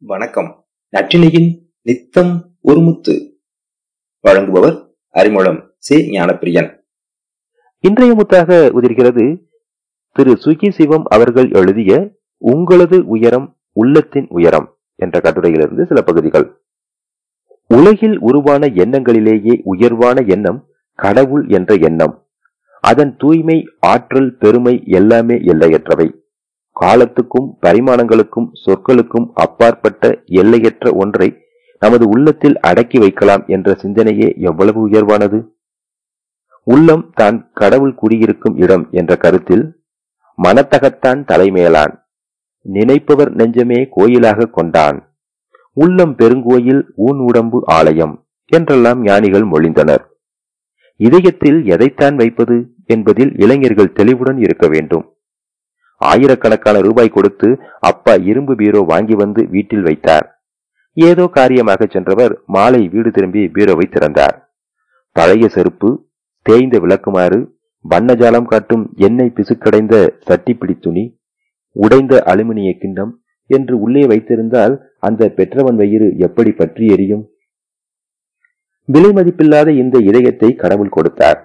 வணக்கம். நற்றினையின் நித்தம் ஒருமுத்து வழங்குபவர் அறிமுகம் சே ஞானப்பிரியன். இன்றைய முத்தாக உதிர்கிறது. திரு சுகி சிவம் அவர்கள் எழுதிய உங்களது உயரம் உள்ளத்தின் உயரம் என்ற கட்டுரையிலிருந்து சில பகுதிகள். உலகில் உருவான எண்ணங்களிலேயே உயர்வான எண்ணம் கடவுள் என்ற எண்ணம். அதன் தூய்மை ஆற்றல் பெருமை எல்லாமே எல்லையற்றவை. காலத்துக்கும் பரிமாணங்களுக்கும் சொற்களுக்கும் அப்பாற்பட்ட எல்லையற்ற ஒன்றை நமது உள்ளத்தில் அடக்கி வைக்கலாம் என்ற சிந்தனையே எவ்வளவு உயர்வானது? உள்ளம் தான் கடவுள் குடியிருக்கும் இடம் என்ற கருத்தில் மனத்தகத்தான் தலைமையலான் நினைப்பவர் நெஞ்சமே கோயிலாக கொண்டான். உள்ளம் பெருங்கோயில் ஊன் உடம்பு ஆலயம் என்றெல்லாம் ஞானிகள் மொழிந்தனர். இதயத்தில் எதைத்தான் வைப்பது என்பதில் இளைஞர்கள் தெளிவுடன் இருக்க வேண்டும். ஆயிரக்கணக்கான ரூபாய் கொடுத்து அப்பா இரும்பு பீரோ வாங்கி வந்து வீட்டில் வைத்தார். ஏதோ காரியமாக சென்றவர் மாலை வீடு திரும்பி பீரோவை திறந்தார். பழைய செருப்பு தேய்ந்த விளக்குமாறு வண்ணஜாலம் காட்டும் எண்ணெய் பிசுக்கடைந்த சட்டிப்பிடி துணி உடைந்த அலுமினிய கிண்ணம் என்று உள்ளே வைத்திருந்தால் அந்த பெற்றவன் வயிறு எப்படி பற்றி எரியும்? விலை மதிப்பில்லாத இந்த இதயத்தை கடவுள் கொடுத்தார்.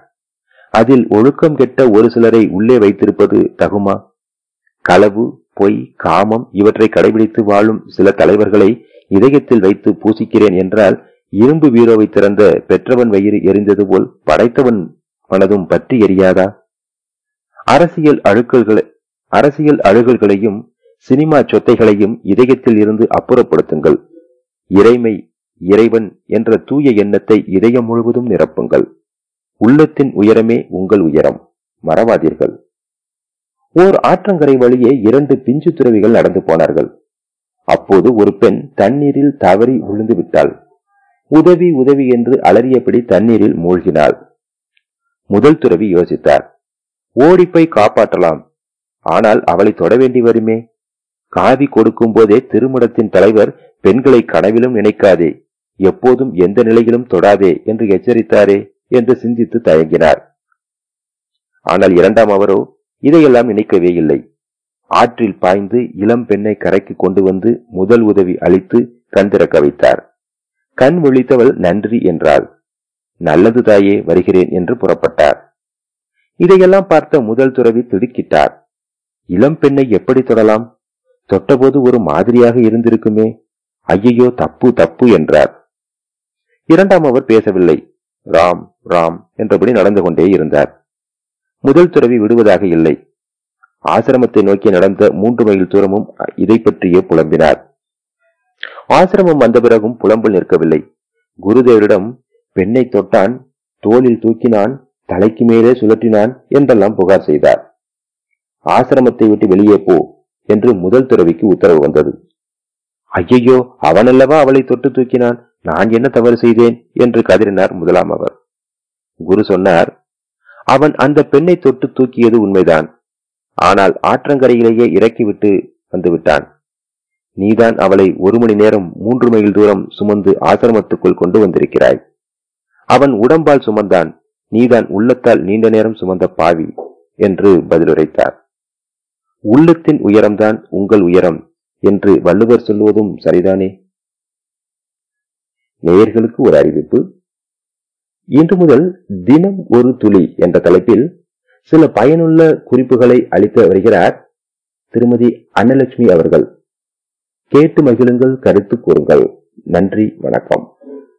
அதில் ஒழுக்கம் கெட்ட ஒரு சிலரை உள்ளே வைத்திருப்பது தகுமா? களவு பொய் காமம் இவற்றை கடைபிடித்து வாழும் சில தலைவர்களை இதயத்தில் வைத்து பூசிக்கிறேன் என்றால் இரும்பு வீரோவை திறந்த பெற்றவன் வயிறு எரிந்தது போல் படைத்தவன் மனதும் பற்றி எரியாதா? அரசியல் அழுக்கல்களை அரசியல் அழுகல்களையும் சினிமா சொத்தைகளையும் இதயத்தில் இருந்து அப்புறப்படுத்துங்கள். இறைமை இறைவன் என்ற தூய எண்ணத்தை இதயம் முழுவதும் நிரப்புங்கள். உள்ளத்தின் உயரமே உங்கள் உயரம். மறவாதீர்கள். ஓர் ஆற்றங்கரை வழியே இரண்டு பிஞ்சு துறவிகள் நடந்து போனார்கள். அப்போது ஒரு பெண் தண்ணீரில் தவறி விழுந்து விட்டாள். உதவி உதவி என்று அலறியபடி தண்ணீரில் மூழ்கினாள். முதல் துறவி யோசித்தார் ஓடிப்போய் காப்பாற்றலாம். ஆனால் அவளை தொட வேண்டி வருமே? காவி கொடுக்கும் போதே திருமணத்தின் தலைவர் பெண்களை கனவிலும் நினைக்காதே. எப்போதும் எந்த நிலையிலும் தொடாதே என்று எச்சரித்தாரே என்று சிந்தித்து தயங்கினார். ஆனால் இரண்டாம் அவரோ இதையெல்லாம் நினைக்கவே இல்லை. ஆற்றில் பாய்ந்து இளம் பெண்ணை கரைக்கு கொண்டு வந்து முதல் உதவி அளித்து கண் திறக்க வைத்தார். கண் விழித்தவள் நன்றி என்றாள். நல்லது தாயே வருகிறேன் என்று புறப்பட்டார். இதையெல்லாம் பார்த்த முதல் துறவி திடுக்கிட்டார். இளம் பெண்ணை எப்படி தொடலாம்? தொட்டபோது ஒரு மாதிரியாக இருந்திருக்குமே. ஐயையோ தப்பு தப்பு என்றார். இரண்டாம் அவர் பேசவில்லை. ராம் ராம் என்றபடி நடந்து கொண்டே இருந்தார். முதல் துறவி விடுவதாக இல்லை. ஆசிரமத்தை நோக்கி நடந்த மூன்று மைல் தூரமும் இதை பற்றியே புலம்பினார். ஆசிரமம் வந்த பிறகும் புலம்பல் நிற்கவில்லை. குருதேவரிடம் பெண்ணை தொட்டான் தோளில் தூக்கினான் தலைக்கு மேலே சுழற்றினான் என்றெல்லாம் புகார் செய்தார். ஆசிரமத்தை விட்டு வெளியே போ என்று முதல் துறவிக்கு உத்தரவு வந்தது. ஐயையோ அவனல்லவா அவளை தொட்டு தூக்கினான்? நான் என்ன தவறு செய்தேன்? என்று கதறினார் முதலாம் அவர். குரு சொன்னார் அவன் அந்த பெண்ணை தொட்டு தூக்கியது உண்மைதான். ஆனால் ஆற்றங்கரையிலேயே இறக்கிவிட்டு வந்துவிட்டான். நீதான் அவளை ஒரு மணி நேரம் மூன்று மைல் தூரம் சுமந்து ஆசிரமத்துக்குள் கொண்டு வந்திருக்கிறாய். அவன் உடம்பால் சுமந்தான். நீதான் உள்ளத்தால் நீண்ட நேரம் சுமந்த பாவி என்று பதிலுரைத்தார். உள்ளத்தின் உயரம்தான் உங்கள் உயரம் என்று வள்ளுவர் சொல்வதும் சரிதானே? நேயர்களுக்கு ஒரு அறிவிப்பு. இன்று முதல் தினம் ஒரு துளி என்ற தலைப்பில் சில பயனுள்ள குறிப்புகளை அளித்து வருகிறார் திருமதி அன்னலட்சுமி அவர்கள். கேட்டு மகிழுங்கள் கருத்து கூறுங்கள். நன்றி வணக்கம்.